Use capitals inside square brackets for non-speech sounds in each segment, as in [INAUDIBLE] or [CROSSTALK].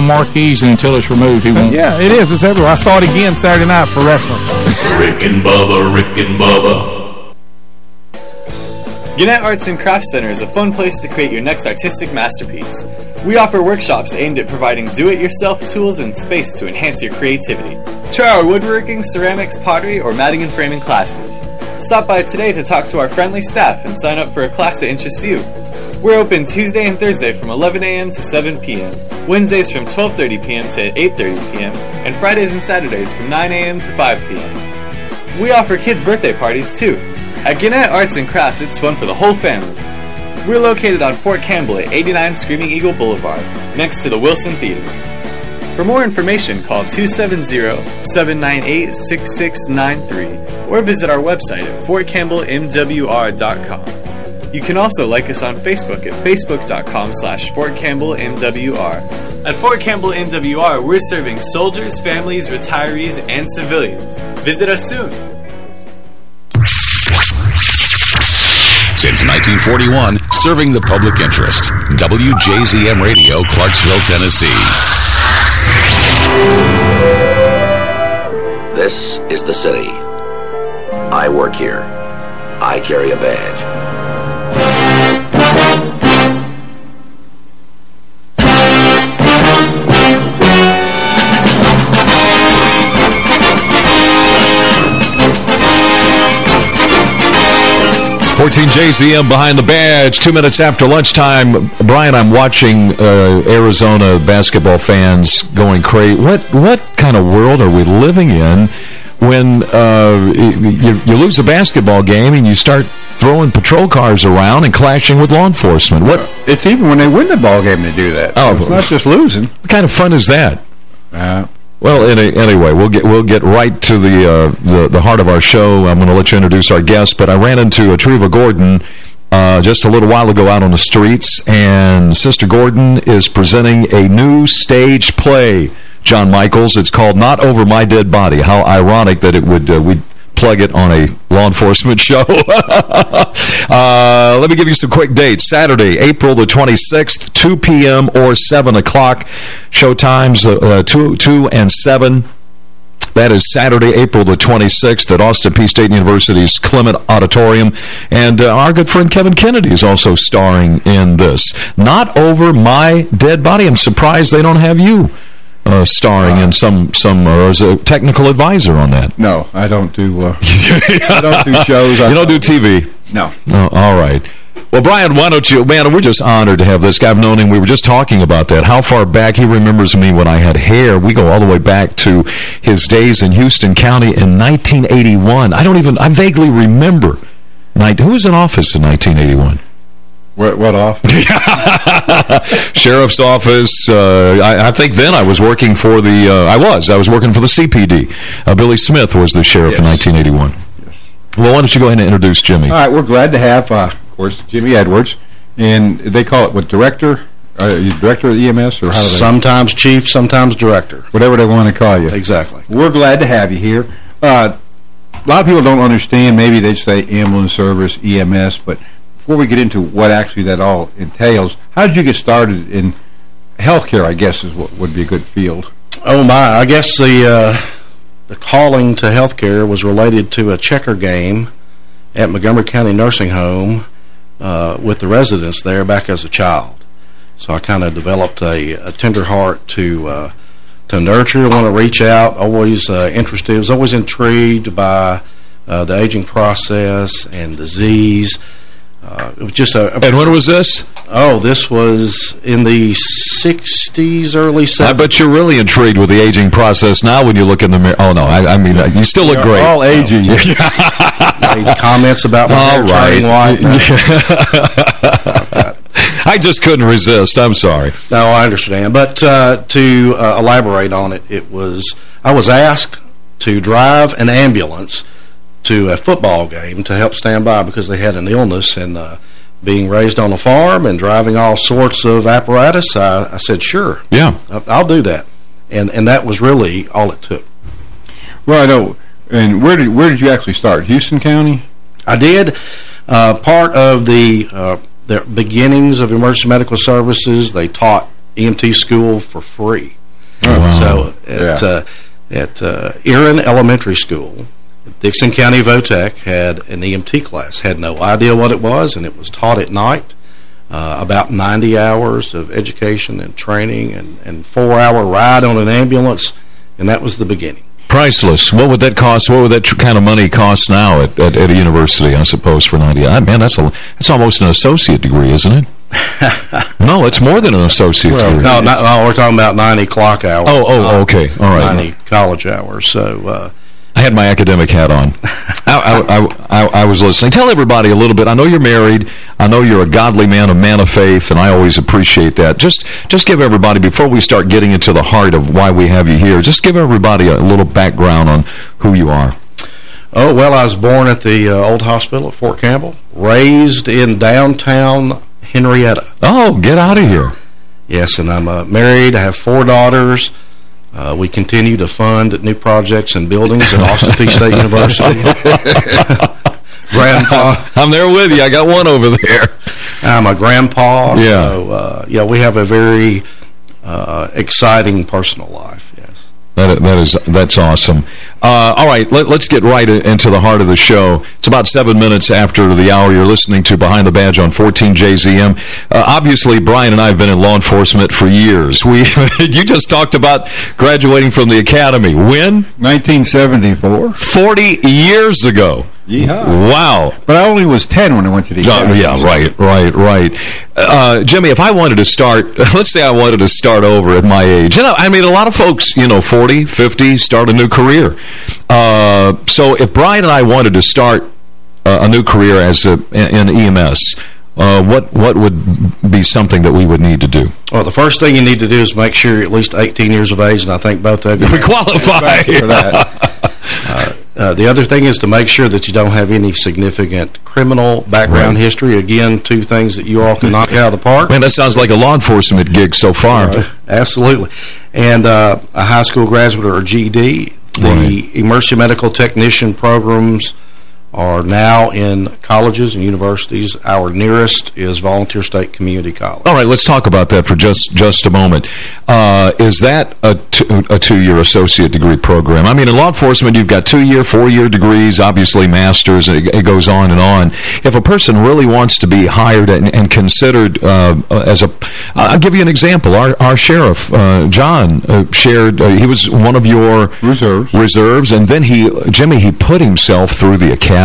on marquees, and until it's removed, he won't. Yeah, it is. It's everywhere. I saw it again Saturday night for wrestling. Rick and Bubba, Rick and Bubba. Gannett Arts and Crafts Center is a fun place to create your next artistic masterpiece. We offer workshops aimed at providing do-it-yourself tools and space to enhance your creativity. Try our woodworking, ceramics, pottery, or matting and framing classes. Stop by today to talk to our friendly staff and sign up for a class that interests you. We're open Tuesday and Thursday from 11 a.m. to 7 p.m., Wednesdays from 12:30 p.m. to 8:30 p.m., and Fridays and Saturdays from 9 a.m. to 5 p.m. We offer kids' birthday parties too. At Gannett Arts and Crafts, it's fun for the whole family. We're located on Fort Campbell at 89 Screaming Eagle Boulevard, next to the Wilson Theater. For more information, call 270-798-6693 or visit our website at fortcampbellmwr.com. You can also like us on Facebook at facebook.com slash fortcampbellmwr. At Fort Campbell MWR, we're serving soldiers, families, retirees, and civilians. Visit us soon. Since 1941, serving the public interest. WJZM Radio, Clarksville, Tennessee. This is the city. I work here. I carry a badge. 14 JZM behind the badge, two minutes after lunchtime. Brian, I'm watching uh, Arizona basketball fans going crazy. What what kind of world are we living in when uh, you, you lose a basketball game and you start throwing patrol cars around and clashing with law enforcement? What? It's even when they win the ball game they do that. Oh, it's not just losing. What kind of fun is that? Uh, well, any, anyway, we'll get we'll get right to the uh, the, the heart of our show. I'm going to let you introduce our guest, but I ran into Treva Gordon uh, just a little while ago out on the streets, and Sister Gordon is presenting a new stage play. John Michaels, it's called "Not Over My Dead Body." How ironic that it would uh, we plug it on a law enforcement [LAUGHS] show. uh, let me give you some quick dates. Saturday, April the 26th, 2 p.m. or 7 o'clock. Show times uh, uh, 2, 2 and 7. That is Saturday, April the 26th at Austin Peay State University's Clement Auditorium. And uh, our good friend Kevin Kennedy is also starring in this. Not Over My Dead Body. I'm surprised they don't have you uh, starring uh, in some some uh, as a technical advisor on that. No, I don't do. Uh, [LAUGHS] I don't do shows. [LAUGHS] you don't do TV. No. Oh, all right. Well, Brian, why don't you, man, we're just honored to have this guy. I've known him. We were just talking about that. How far back he remembers me when I had hair. We go all the way back to his days in Houston County in 1981. I don't even, I vaguely remember. Night, who was in office in 1981? What, what office? [LAUGHS] Sheriff's office. Uh, I, I, think then I was working for the, uh, I was, I was working for the CPD. Uh, Billy Smith was the sheriff yes. in 1981. Yes. Well, why don't you go ahead and introduce Jimmy? All right, we're glad to have, uh, of course, Jimmy Edwards. And they call it, what, director? Are you director of EMS? or how do they Sometimes chief, sometimes director. Whatever they want to call you. Exactly. We're glad to have you here. Uh, a lot of people don't understand. Maybe they say ambulance service, EMS, but before we get into what actually that all entails, how did you get started in healthcare, I guess, is what would be a good field? Oh, my. I guess the uh, the calling to healthcare was related to a checker game at Montgomery County Nursing Home uh, with the residents there back as a child. So I kind of developed a, a, tender heart to uh, to nurture, want to reach out, always uh, interested, was always intrigued by uh, the aging process and disease, uh, it was just a, a, And when was this? Oh, this was in the 60s, early 70s. I bet you're really intrigued with the aging process now when you look in the mirror. Oh, no, I, I mean, you still look great. all aging. [LAUGHS] Made comments about my all right. white. [LAUGHS] I just couldn't resist. I'm sorry. No, I understand. But uh, to uh, elaborate on it, it was I was asked to drive an ambulance to a football game to help stand by because they had an illness and uh, being raised on a farm and driving all sorts of apparatus, I, I said, sure. Yeah. I'll do that. And and that was really all it took. Well, I know. And where did where did you actually start? Houston County? I did. Uh, part of the uh, the beginnings of emergency medical services, they taught EMT school for free. wow. So at Yeah. uh, at uh, Erin Elementary School, Dickson County Votech had an EMT class. Had no idea what it was, and it was taught at night. Uh, about 90 hours of education and training and, and four-hour ride on an ambulance, and that was the beginning. Priceless. What would that cost? What would that kind of money cost now at, at, at a university, I suppose, for 90? Ah, man, that's, a, that's almost an associate degree, isn't it? [LAUGHS] no, it's more than an associate degree. No, not, no, we're talking about 90 clock hours. Oh, oh, okay. All right. 90 college hours. So, uh, I had my academic hat on. I, I, I, I was listening. Tell everybody a little bit. I know you're married. I know you're a godly man, a man of faith, and I always appreciate that. Just just give everybody, before we start getting into the heart of why we have you here, just give everybody a little background on who you are. oh, well, I was born at the uh, old hospital at Fort Campbell, raised in downtown Henrietta. Oh, get out of here. Yes, and I'm uh, married. I have four daughters. Uh, we continue to fund new projects and buildings at Austin Peay State University. [LAUGHS] grandpa. I'm there with you. I got one over there. I'm a grandpa. Yeah. So, uh, yeah, we have a very uh, exciting personal life, yes. That that is that's awesome. Uh, all right, let, us get right into the heart of the show. It's about seven minutes after the hour. You're listening to Behind the Badge on 14JZM. Uh, obviously, Brian and I have been in law enforcement for years. [LAUGHS] We you just talked about graduating from the academy. When? 1974. 40 years ago. Yeehaw. Wow. But I only was 10 when I went to the academy. yeah, right, right, right. Uh, Jimmy, if I wanted to start, [LAUGHS] let's say I wanted to start over at my age. You know, I mean, a lot of folks, you know, 40, 50, start a new career. Uh, so if Brian and I wanted to start uh, a new career as a, in EMS, uh, what what would be something that we would need to do? Well, the first thing you need to do is make sure you're at least 18 years of age, and I think both of you [LAUGHS] We qualify. For that. [LAUGHS] Uh, the other thing is to make sure that you don't have any significant criminal background Right. history. Again, two things that you all can knock out of the park. Man, that sounds like a law enforcement gig so far. Uh, absolutely. And uh, a high school graduate or GED. The Right. emergency medical technician programs are now in colleges and universities. Our nearest is Volunteer State Community College. All right, let's talk about that for just just a moment. Uh, is that a, two, a two-year associate degree program? I mean, in law enforcement, you've got two-year, four-year degrees, obviously masters, it, it goes on and on. If a person really wants to be hired and, and considered uh, as a... I'll give you an example. Our, our sheriff, uh, John, uh, shared... Uh, he was one of your... Reserves. Reserves, and then he... Jimmy, he put himself through the academy.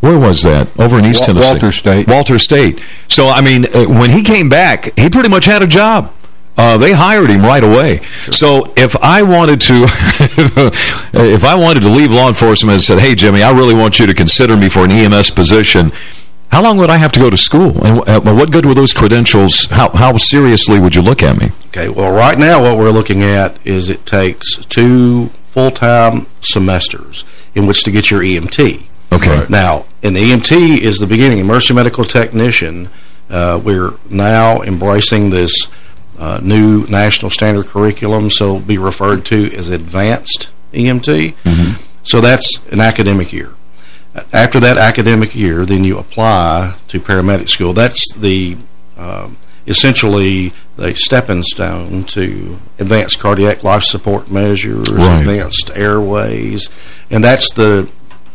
Where was that? Over in East Wa- Tennessee. Walters State. Walters State. So, I mean, uh, when he came back, he pretty much had a job. Uh, they hired him right away. So if I wanted to, [LAUGHS] if I wanted to leave law enforcement and said, hey, Jimmy, I really want you to consider me for an EMS position, how long would I have to go to school? And uh, what good were those credentials? How, how seriously would you look at me? Okay, well, right now what we're looking at is it takes two full-time semesters in which to get your EMT. Okay. Now, an EMT is the beginning. Emergency medical technician, uh, we're now embracing this uh, new national standard curriculum, so be referred to as advanced EMT. So that's an academic year. After that academic year, then you apply to paramedic school. That's the um, essentially the stepping stone to advanced cardiac life support measures, Right. advanced airways, and that's the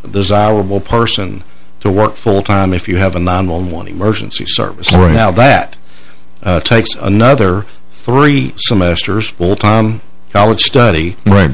desirable person to work full-time if you have a 911 emergency service. Right. Now that uh, takes another three semesters, full-time college study, Right.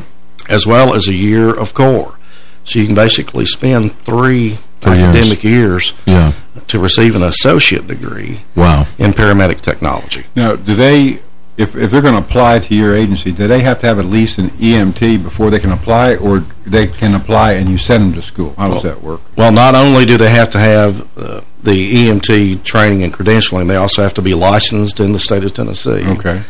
as well as a year of core. So you can basically spend three, Three years. academic years. Yeah. to receive an associate degree Wow. in paramedic technology. Now, do they, if, if they're going to apply to your agency, do they have to have at least an EMT before they can apply, or they can apply and you send them to school? How does that work? Well, not only do they have to have uh, the EMT training and credentialing, they also have to be licensed in the state of Tennessee. Okay.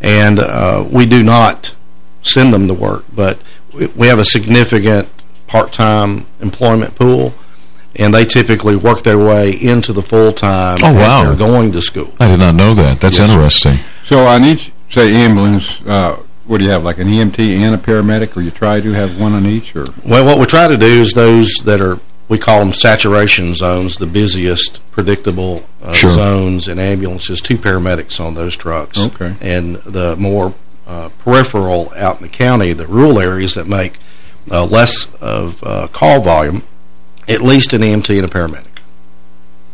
And uh, we do not send them to work, but we we have a significant part-time employment pool, and they typically work their way into the full-time Oh, wow. they're going to school. I did not know that. That's Yes, sir. interesting. So on each, say, ambulance, uh, what do you have, like an EMT and a paramedic, or you try to have one on each, or? Well, what we try to do is those that are, we call them saturation zones, the busiest, predictable uh, Sure. zones and ambulances, two paramedics on those trucks. Okay. And the more uh, peripheral out in the county, the rural areas that make uh, less of uh, call volume, at least an EMT and a paramedic.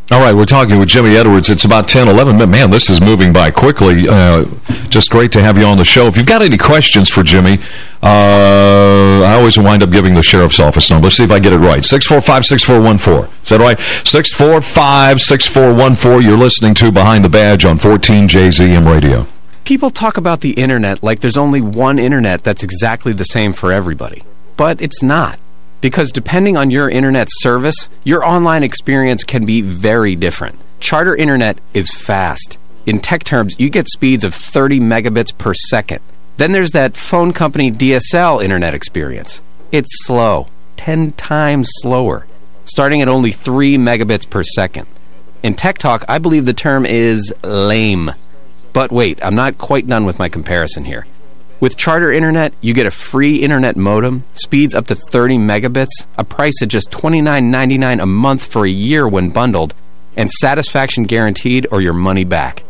All right, we're talking with Jimmy Edwards. It's about 10, 11 minutes. Man, this is moving by quickly. Uh, just great to have you on the show. If you've got any questions for Jimmy, uh, I always wind up giving the sheriff's office number. Let's see if I get it right. 645-6414. Is that right? 645-6414. You're listening to Behind the Badge on 14 JZM Radio. People talk about the internet like there's only one internet that's exactly the same for everybody. But it's not. Because depending on your internet service, your online experience can be very different. Charter Internet is fast. In tech terms, you get speeds of 30 megabits per second. Then there's that phone company DSL internet experience. It's slow, 10 times slower, starting at only 3 megabits per second. In Tech Talk, I believe the term is lame. But wait, I'm not quite done with my comparison here. With Charter Internet, you get a free internet modem, speeds up to 30 megabits, a price at just $29.99 a month for a year when bundled, and satisfaction guaranteed or your money back.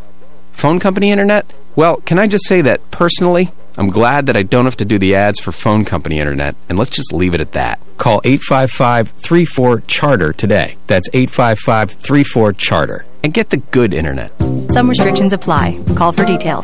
Phone company internet? Well, can I just say that personally, I'm glad that I don't have to do the ads for phone company internet, and let's just leave it at that. Call 855-34-CHARTER today. That's 855-34-CHARTER. And get the good internet. Some restrictions apply. Call for details.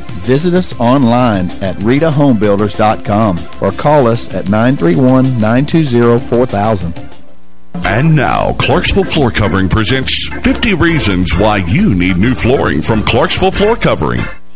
Visit us online at ritahomebuilders.com or call us at 931-920-4000. And now, Clarksville Floor Covering presents 50 Reasons Why You Need New Flooring from Clarksville Floor Covering.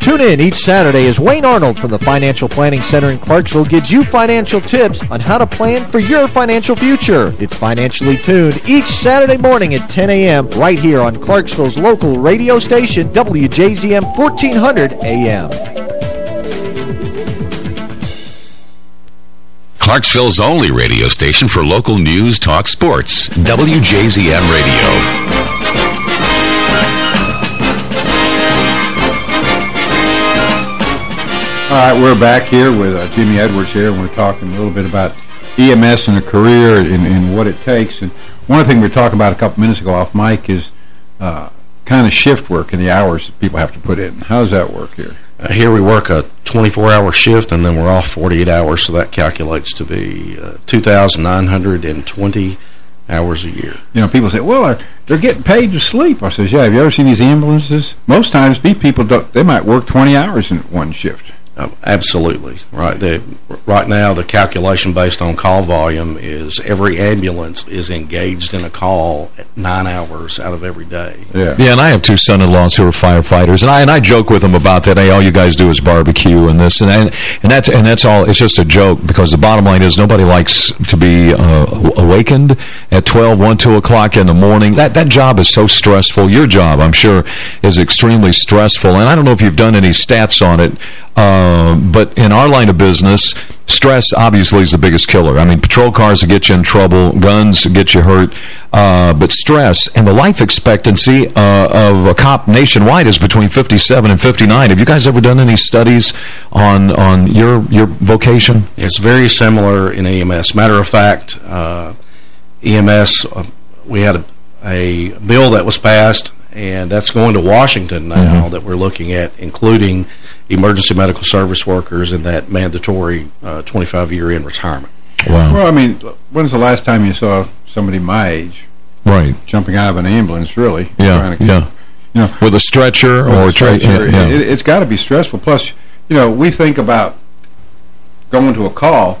Tune in each Saturday as Wayne Arnold from the Financial Planning Center in Clarksville gives you financial tips on how to plan for your financial future. It's Financially Tuned each Saturday morning at 10 a.m. right here on Clarksville's local radio station, WJZM 1400 AM. Clarksville's only radio station for local news, talk, sports. WJZM Radio. All right, we're back here with uh, Jimmy Edwards here, and we're talking a little bit about EMS and a career and, and what it takes. And one thing we were talking about a couple minutes ago off mic is uh, kind of shift work and the hours that people have to put in. How does that work here? Uh, here we work a 24-hour shift, and then we're off 48 hours, so that calculates to be uh, 2,920 hours a year. You know, people say, well, they're, they're getting paid to sleep. I says, yeah, have you ever seen these ambulances? Most times, these people, don't, they might work 20 hours in one shift. Absolutely. Right. The, right now, the calculation based on call volume is every ambulance is engaged in a call nine hours out of every day. Yeah. Yeah, and I have two son-in-laws who are firefighters, and I and I joke with them about that. Hey, all you guys do is barbecue and this and and, and that's and that's all. It's just a joke because the bottom line is nobody likes to be uh, awakened at 12, 1, 2 o'clock in the morning. That that job is so stressful. Your job, I'm sure, is extremely stressful. And I don't know if you've done any stats on it. Uh, but in our line of business, stress obviously is the biggest killer. I mean, patrol cars get you in trouble, guns get you hurt, uh, but stress and the life expectancy uh, of a cop nationwide is between 57 and 59. Have you guys ever done any studies on on your your vocation? It's very similar in EMS. Matter of fact, uh, EMS, uh, we had a, a bill that was passed and that's going to Washington now mm -hmm. that we're looking at, including emergency medical service workers and that mandatory 25-year uh, in retirement. Wow. Well, I mean, when's the last time you saw somebody my age right jumping out of an ambulance, really? Yeah, to, yeah. You know, with a stretcher or a stretcher. Yeah, yeah. It, it's got to be stressful. Plus, you know, we think about going to a call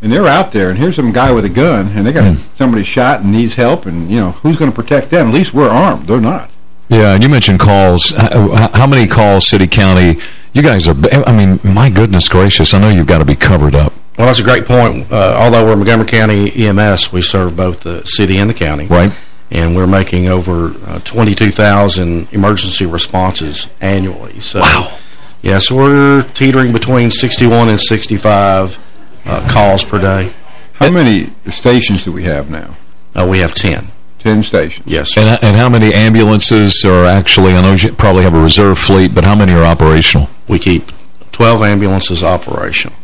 and they're out there, and here's some guy with a gun, and they got mm. somebody shot and needs help, and, you know, who's going to protect them? At least we're armed. They're not. Yeah, and you mentioned calls. How many calls, city, county? You guys are, I mean, my goodness gracious, I know you've got to be covered up. Well, that's a great point. Uh, although we're Montgomery County EMS, we serve both the city and the county. Right. And we're making over uh, 22,000 emergency responses annually. So, wow. Yeah, so we're teetering between 61 and 65 uh, calls per day. How many stations do we have now? Uh, we have 10. 10 stations. Yes. And, and how many ambulances are actually, I know you probably have a reserve fleet, but how many are operational? We keep 12 ambulances operational.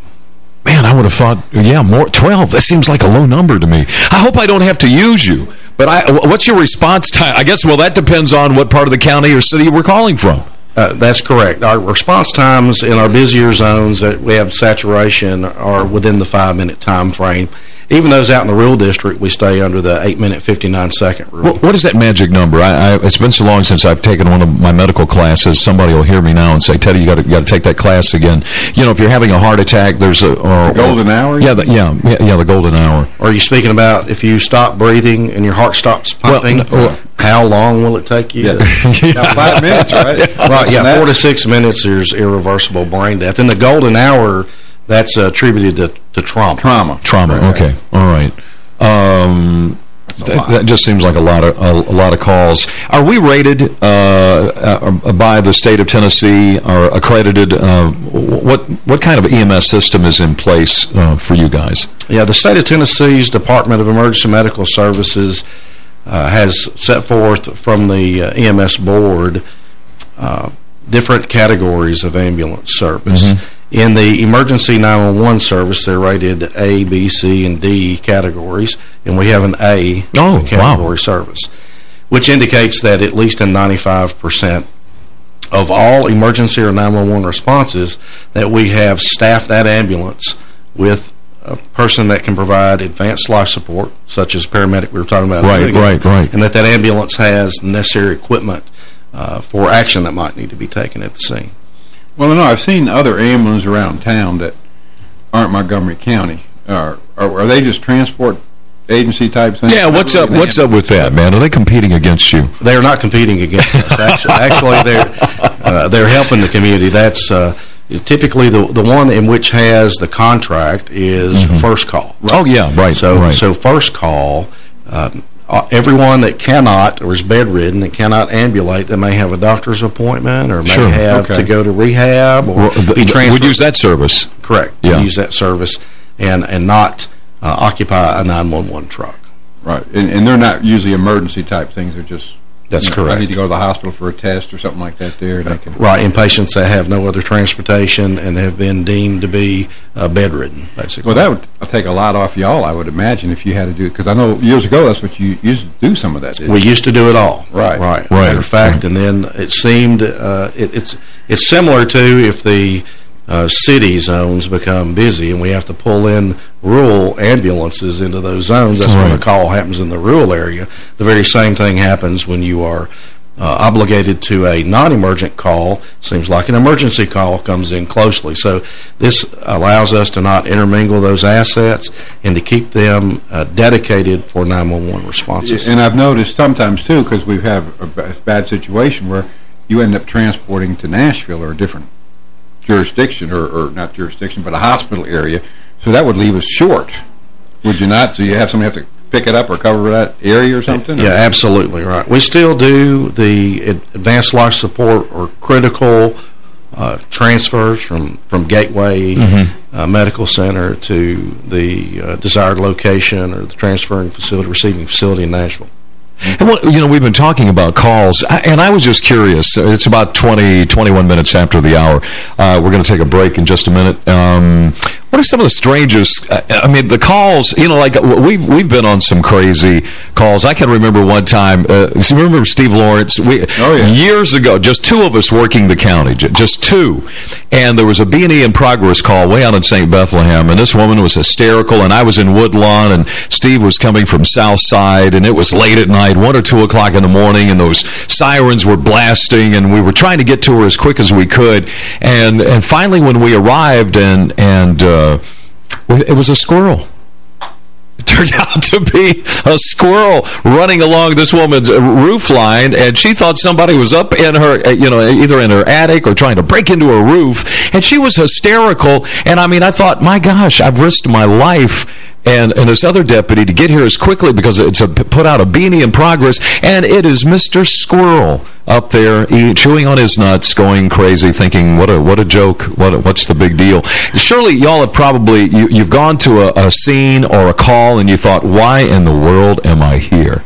Man, I would have thought, yeah, more 12. That seems like a low number to me. I hope I don't have to use you. But I, what's your response time? I guess, well, that depends on what part of the county or city we're calling from. Uh, that's correct. Our response times in our busier zones that we have saturation are within the five-minute time frame. Even those out in the rural district, we stay under the 8-minute, 59-second rule. What, what is that magic number? I, I, it's been so long since I've taken one of my medical classes. Somebody will hear me now and say, Teddy, you got to take that class again. You know, if you're having a heart attack, there's a... Or, the golden hour? Yeah, the, yeah, yeah, yeah, the golden hour. Or are you speaking about if you stop breathing and your heart stops pumping, well, no, how long will it take you? [LAUGHS] Yeah. yeah. five minutes, right? [LAUGHS] right, yeah, four to six minutes, there's irreversible brain death. In the golden hour that's attributed to, to trauma. Trauma. Trauma. Right. Okay. All right. Um, that, that, just seems like a lot of a, a lot of calls. Are we rated uh, uh, by the state of Tennessee or accredited? Uh, what what kind of EMS system is in place uh, for you guys? Yeah, the state of Tennessee's Department of Emergency Medical Services uh, has set forth from the uh, EMS board different categories of ambulance service. Mm -hmm. In the emergency 911 service, they're rated A, B, C, and D categories, and we have an A oh, category wow. service, which indicates that at least in 95% of all emergency or 911 responses that we have staffed that ambulance with a person that can provide advanced life support, such as paramedic we were talking about. Right, right, right. And that that ambulance has necessary equipment uh, for action that might need to be taken at the scene. Well, no, I've seen other ambulances around town that aren't Montgomery County. Are, are, are they just transport agency type things? Yeah, what's up What's up with that, man? Are they competing against you? They're not competing against us. [LAUGHS] Actually, actually they're uh, they're helping the community. That's uh, typically the the one in which has the contract is mm -hmm. first call. Right? Oh yeah, right. So right. so first call um, uh, everyone that cannot or is bedridden that cannot ambulate, they may have a doctor's appointment or may sure. have okay. to go to rehab or well, be transferred. Would use that service. Correct. Yeah. Use that service and and not uh, occupy a 911 truck. Right. And, and they're not usually emergency type things. They're just that's correct. I need to go to the hospital for a test or something like that there. Right, right. in patients that have no other transportation and have been deemed to be uh, bedridden, basically. Well, that would take a lot off y'all, I would imagine, if you had to do it. Because I know years ago that's what you used to do some of that, We you? used to do it all. Right. Right. right. Matter of fact, right. and then it seemed uh, it, it's it's similar to if the uh, city zones become busy and we have to pull in rural ambulances into those zones. That's right. when a call happens in the rural area. The very same thing happens when you are uh, obligated to a non-emergent call. Seems like an emergency call comes in closely. So this allows us to not intermingle those assets and to keep them uh, dedicated for 911 responses. And I've noticed sometimes, too, because we have a bad situation where you end up transporting to Nashville or a different jurisdiction, or, or not jurisdiction, but a hospital area. So that would leave us short, would you not? So you have somebody have to pick it up or cover that area or something? Yeah, or? absolutely right. We still do the advanced life support or critical uh, transfers from from Gateway mm -hmm. uh, medical center to the uh, desired location or the transferring facility, receiving facility in Nashville. And what, you know, we've been talking about calls, and I was just curious. It's about 20, 21 minutes after the hour. Uh, we're going to take a break in just a minute. Um, what are some of the strangest, uh, I mean, the calls, you know, like we've we've been on some crazy calls. I can remember one time, uh, remember Steve Lawrence? We, oh, yeah. Years ago, just two of us working the county, just two. And there was a B&E in progress call way out in St. Bethlehem, and this woman was hysterical, and I was in Woodlawn, and Steve was coming from South Side, and it was late at night, 1 or 2 o'clock in the morning, and those sirens were blasting, and we were trying to get to her as quick as we could. And and finally, when we arrived, and, and uh, uh, it was a squirrel. It turned [LAUGHS] out to be a squirrel running along this woman's roof line, and she thought somebody was up in her, uh, you know, either in her attic or trying to break into her roof, and she was hysterical. And I mean, I thought, my gosh, I've risked my life and, and this other deputy to get here as quickly because it's a, put out a B&E in progress, and it is Mr. Squirrel up there eat, chewing on his nuts, going crazy, thinking, what a what a joke, what a, what's the big deal? Surely y'all have probably, you, you've gone to a, a scene or a call and you thought, why in the world am I here?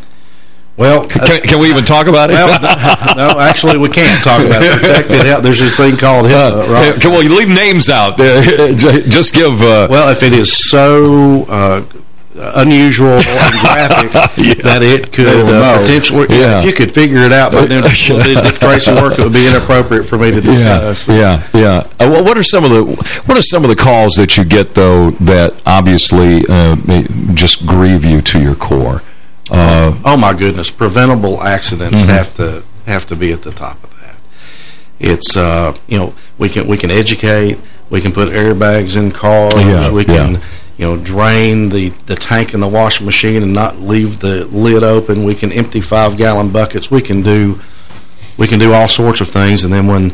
Well, can, can, we even talk about it? Well, [LAUGHS] no, actually, we can't talk about it. There's this thing called HIPAA. Uh, right? Come on, you leave names out. [LAUGHS] Just give. Uh, well, if it is so uh, unusual and [LAUGHS] graphic yeah. that it could uh, potentially, yeah. you could figure it out, but then the Tracy work, it would be inappropriate for me to discuss. Yeah, yeah. yeah. Uh, well, what are some of the what are some of the calls that you get though that obviously uh, just grieve you to your core? Uh, oh my goodness, preventable accidents mm -hmm. have to have to be at the top of that. It's uh, you know we can we can educate, we can put airbags in cars, yeah, we can yeah. you know drain the the tank in the washing machine and not leave the lid open. We can empty five gallon buckets. We can do we can do all sorts of things, and then when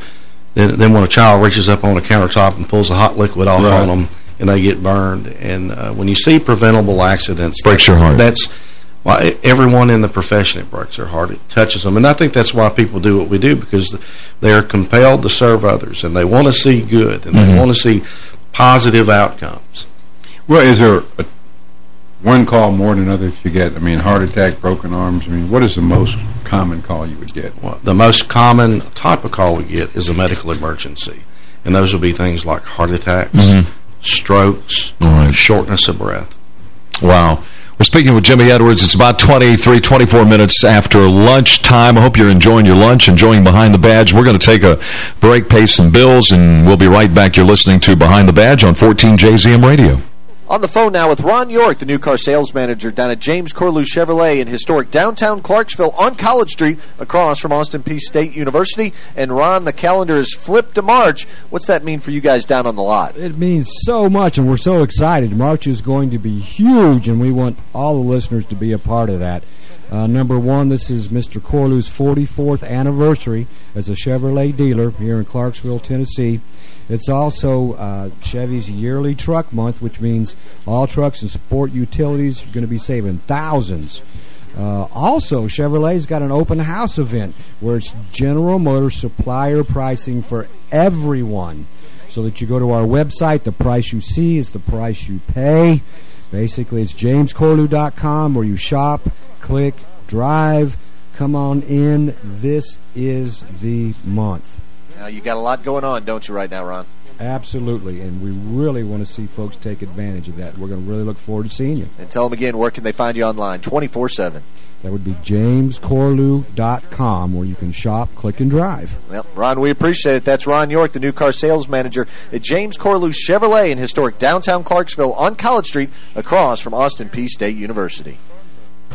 then, then when a child reaches up on a countertop and pulls a hot liquid off right. on them and they get burned, and uh, when you see preventable accidents, breaks your heart. That's everyone in the profession, it breaks their heart. It touches them. And I think that's why people do what we do, because they are compelled to serve others, and they want to see good, and mm -hmm. they mm-hmm. want to see positive outcomes. Well, is there a, one call more than others you get? I mean, heart attack, broken arms. I mean, what is the most common call you would get? Well, the most common type of call we get is a medical emergency. And those would be things like heart attacks, mm -hmm. strokes, right. shortness of breath. Wow. We're speaking with Jimmy Edwards. It's about 23, 24 minutes after lunchtime. I hope you're enjoying your lunch, enjoying Behind the Badge. We're going to take a break, pay some bills, and we'll be right back. You're listening to Behind the Badge on 14 JZM Radio. On the phone now with Ron York, the new car sales manager down at James Corlew Chevrolet in historic downtown Clarksville on College Street across from Austin Peay State University. And Ron, the calendar is flipped to March. What's that mean for you guys down on the lot? It means so much, and we're so excited. March is going to be huge, and we want all the listeners to be a part of that. Uh, number one, this is Mr. Corlew's 44th anniversary as a Chevrolet dealer here in Clarksville, Tennessee. It's also uh, Chevy's yearly truck month, which means all trucks and sport utilities are going to be saving thousands. Uh, also, Chevrolet's got an open house event where it's General Motors supplier pricing for everyone. So that you go to our website, the price you see is the price you pay. Basically, it's jamescorlew.com where you shop, click, drive, come on in. This is the month. Now, you got a lot going on, don't you, right now, Ron? Absolutely, and we really want to see folks take advantage of that. We're going to really look forward to seeing you. And tell them again, where can they find you online? 24-7. That would be jamescorlew.com, where you can shop, click, and drive. Well, Ron, we appreciate it. That's Ron York, the new car sales manager at James Corlew Chevrolet in historic downtown Clarksville on College Street across from Austin Peay State University.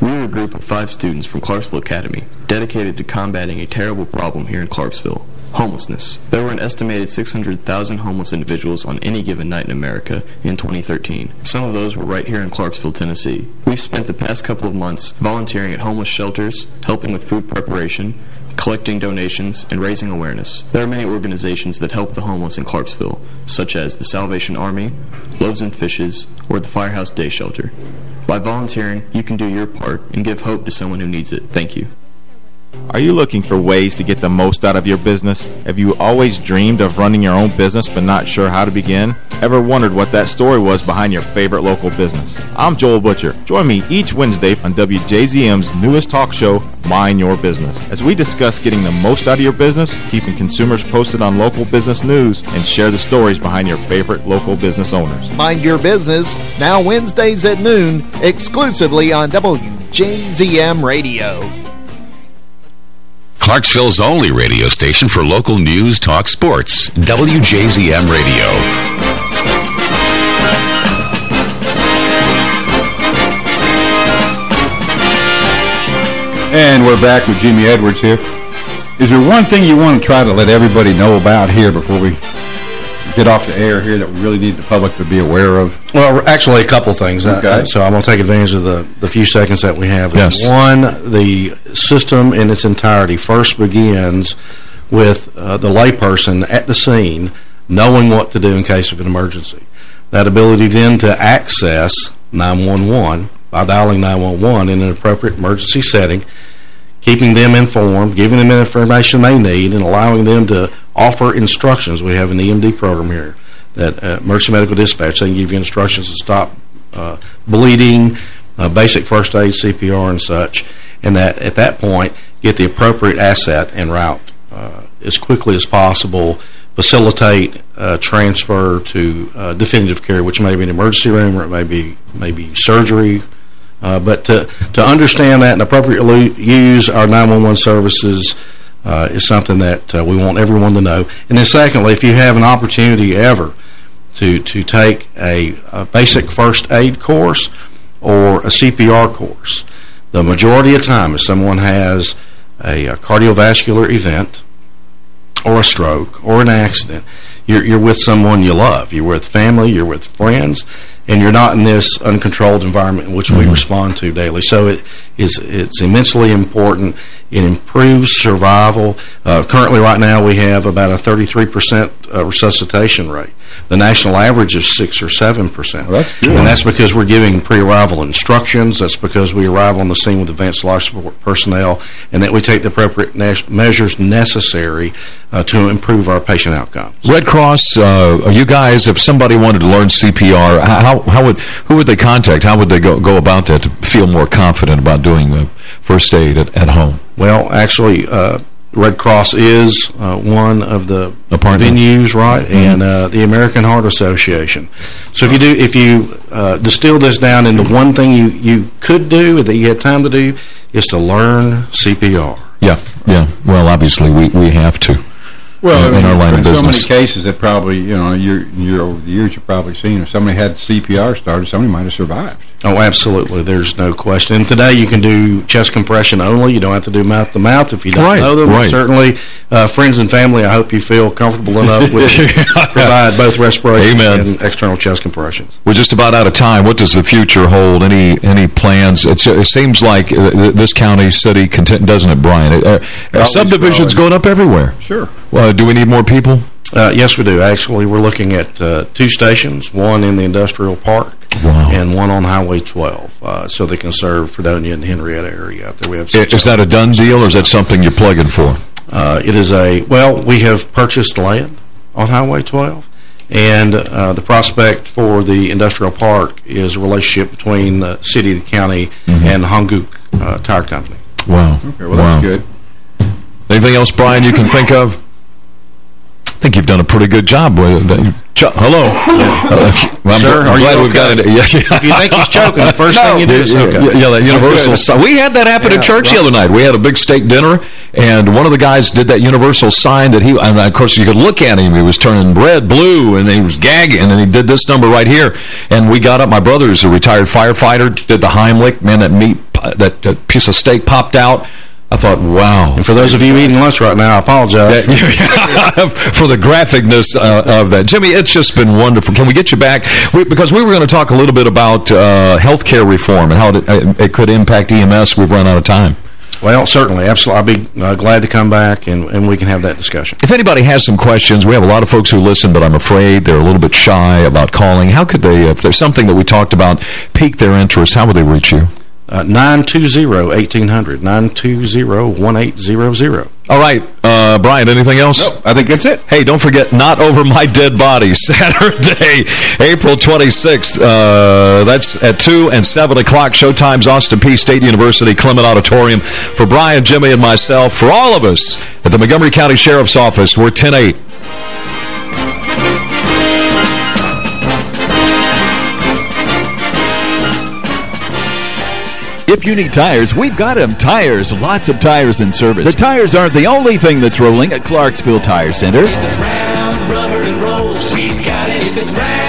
We're a group of five students from Clarksville Academy dedicated to combating a terrible problem here in Clarksville homelessness. There were an estimated 600,000 homeless individuals on any given night in America in 2013. Some of those were right here in Clarksville, Tennessee. We've spent the past couple of months volunteering at homeless shelters, helping with food preparation, collecting donations, and raising awareness. There are many organizations that help the homeless in Clarksville, such as the Salvation Army, Loaves and Fishes, or the Firehouse Day Shelter. By volunteering, you can do your part and give hope to someone who needs it. Thank you. Are you looking for ways to get the most out of your business? Have you always dreamed of running your own business but not sure how to begin? Ever wondered what that story was behind your favorite local business? I'm Joel Butcher. Join me each Wednesday on WJZM's newest talk show, Mind Your Business, as we discuss getting the most out of your business, keeping consumers posted on local business news, and share the stories behind your favorite local business owners. Mind Your Business, now Wednesdays at noon, exclusively on WJZM Radio. Clarksville's only radio station for local news, talk, sports. WJZM Radio. And we're back with Jimmy Edwards here. Is there one thing you want to try to let everybody know about here before we get off the air here that we really need the public to be aware of? Well, actually, a couple things. Okay. Uh, so I'm going to take advantage of the, the few seconds that we have. Yes. One, the system in its entirety first begins with uh, the layperson at the scene knowing what to do in case of an emergency. That ability then to access 911 by dialing 911 in an appropriate emergency setting, keeping them informed, giving them the information they need, and allowing them to offer instructions. We have an EMD program here that uh, emergency medical dispatch, they can give you instructions to stop uh, bleeding, uh, basic first aid, CPR, and such, and that at that point, get the appropriate asset and route uh, as quickly as possible, facilitate uh, transfer to uh, definitive care, which may be an emergency room or it may be maybe surgery, uh, but to, to understand that and appropriately use our 911 services uh, is something that uh, we want everyone to know. And then secondly, if you have an opportunity ever to, to take a, a basic first aid course or a CPR course, the majority of time if someone has a, a cardiovascular event or a stroke or an accident, you're, you're with someone you love. You're with family, you're with friends, and you're not in this uncontrolled environment in which we respond to daily. So it is it's immensely important. It improves survival. Uh, currently, right now, we have about a 33% uh, resuscitation rate. The national average is 6 or 7%. that's good. And that's because we're giving pre-arrival instructions. That's because we arrive on the scene with advanced life support personnel, and that we take the appropriate measures necessary uh, to improve our patient outcomes. Red Cross, uh, you guys, if somebody wanted to learn CPR, how how would who would they contact? How would they go go about that to feel more confident about doing the first aid at, at home? Well, actually, uh, Red Cross is uh, one of the venues, right, Mhm. and uh, the American Heart Association. So if you do, if you uh, distill this down into one thing you you could do that you had time to do is to learn CPR. Yeah, yeah. Well, obviously we we have to. Well, in, I mean, in our line of in so many cases that probably, you know, you're, you're over the years you've probably seen, if somebody had CPR started, somebody might have survived. Oh, absolutely. There's no question. And today you can do chest compression only. You don't have to do mouth to mouth if you don't Right, know them. right. Certainly, uh, friends and family, I hope you feel comfortable enough with [LAUGHS] provide both respiration Amen. and external chest compressions. We're just about out of time. What does the future hold? Any any plans? It's, it seems like uh, this county, city, content, doesn't it, Brian? Uh, uh, subdivisions going up everywhere. Sure. Well, do we need more people? Uh, yes, we do. Actually, we're looking at uh, two stations, one in the industrial park and one on Highway 12, uh, so they can serve Fredonia and Henrietta area out there. We have I- Is that a done deal, or is that something you're plugging for? Uh, it is a, well, we have purchased land on Highway 12, and uh, the prospect for the industrial park is a relationship between the city, the county, and Hankook uh, Tire Company. Wow. Okay, well, wow. that's good. Anything else, Brian, you can think of? I think you've done a pretty good job with it. Ch hello. [LAUGHS] Uh, I'm, Sir, I'm are you glad we've got it. [LAUGHS] Yeah, yeah. If you think he's choking, the first thing you do is okay. yeah, that universal sign. We had that happen at Yeah, church the other night. We had a big steak dinner, and one of the guys did that universal sign that he, and of course you could look at him. He was turning red, blue, and he was gagging, and he did this number right here. And we got up. My brother is a retired firefighter. Did the Heimlich. Man, that meat, that, that piece of steak popped out. I thought, wow. And for those of you eating lunch right now, I apologize. [LAUGHS] for the graphicness uh, of that. Jimmy, it's just been wonderful. Can we get you back? We, because we were going to talk a little bit about uh, healthcare reform and how it, it could impact EMS. We've run out of time. Well, certainly, absolutely. I'll be uh, glad to come back, and, and we can have that discussion. If anybody has some questions, we have a lot of folks who listen, but I'm afraid they're a little bit shy about calling. How could they, if there's something that we talked about, pique their interest, how would they reach you? Uh, 920-1800, 920-1800. All right, uh, Brian, anything else? Nope, I think that's it. Hey, don't forget, Not Over My Dead Body, [LAUGHS] Saturday, April 26th. Uh, that's at 2 and 7 o'clock. Showtime's Austin Peay State University Clement Auditorium. For Brian, Jimmy, and myself, for all of us at the Montgomery County Sheriff's Office, we're 10-8. If you need tires, we've got them. Tires, lots of tires in service. The tires aren't the only thing that's rolling at Clarksville Tire Center. If it's round, rubber, rolls, we've got it. If it's round,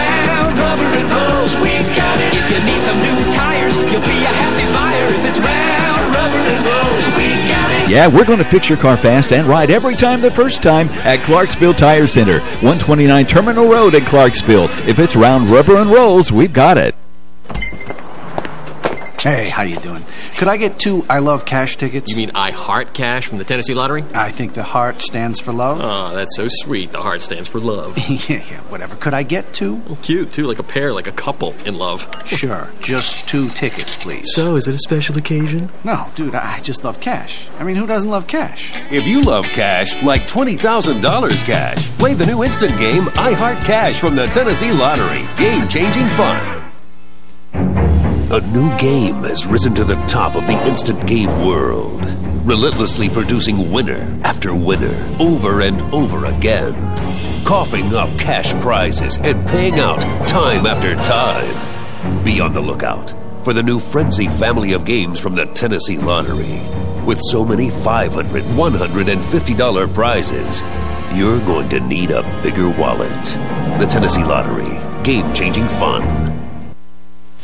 Yeah, we're going to fix your car fast and right every time the first time at Clarksville Tire Center, 129 Terminal Road in Clarksville. If it's round rubber and rolls, we've got it. Hey, how you doing? Could I get two I Love Cash tickets? You mean I Heart Cash from the Tennessee Lottery? I think the heart stands for love. Oh, that's so sweet. The heart stands for love. [LAUGHS] yeah, yeah, whatever. Could I get two? Oh, cute, too, like a pair, like a couple in love. [LAUGHS] Sure. Just two tickets, please. So, is it a special occasion? No, dude, I just love cash. I mean, who doesn't love cash? If you love cash, like $20,000 cash, play the new instant game I Heart Cash from the Tennessee Lottery. Game-changing fun. A new game has risen to the top of the instant game world, relentlessly producing winner after winner, over and over again, coughing up cash prizes and paying out time after time. Be on the lookout for the new Frenzy family of games from the Tennessee Lottery. With so many $500, $100, and $50 prizes, you're going to need a bigger wallet. The Tennessee Lottery. Game-changing fun.